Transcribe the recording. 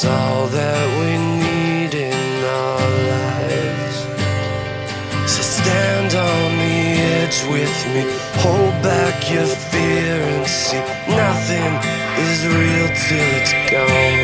It's all that we need in our lives. So stand on the edge with me, hold back your fear and see nothing is real till it's gone.